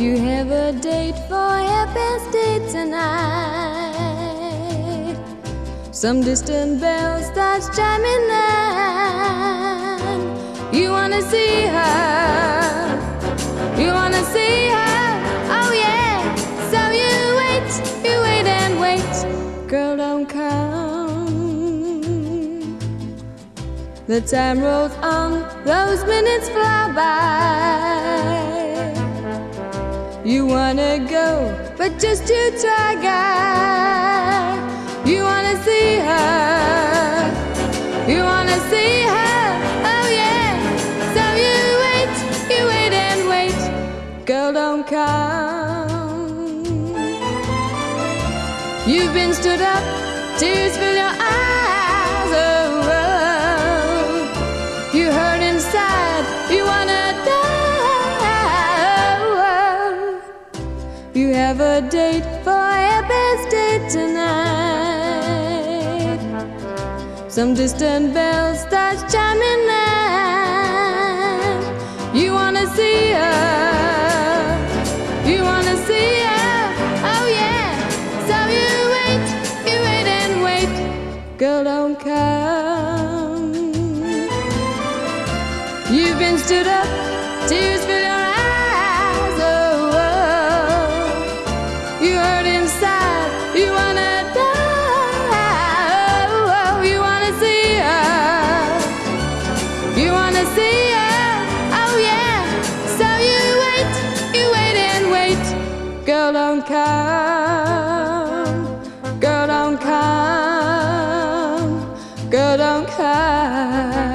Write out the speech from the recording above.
You have a date for happy day tonight. Some distant bell starts chiming nine. You wanna see her. You wanna see her. Oh yeah. So you wait, you wait and wait. Girl, don't come. The time rolls on, those minutes fly by. You wanna go, but just to try, guy. You wanna see her. You wanna see her. Oh yeah. So you wait, you wait and wait. Girl, don't come. You've been stood up, tears fill your eyes. Oh, oh. you hurt have a date for a best date tonight. Some distant bell starts chiming in. You wanna see her. You wanna see her. Oh yeah. So you wait, you wait and wait. Girl, don't come. You've been stood up, see yeah, oh yeah. So you wait, you wait and wait. Girl, don't come. Girl, don't come. Girl, don't come.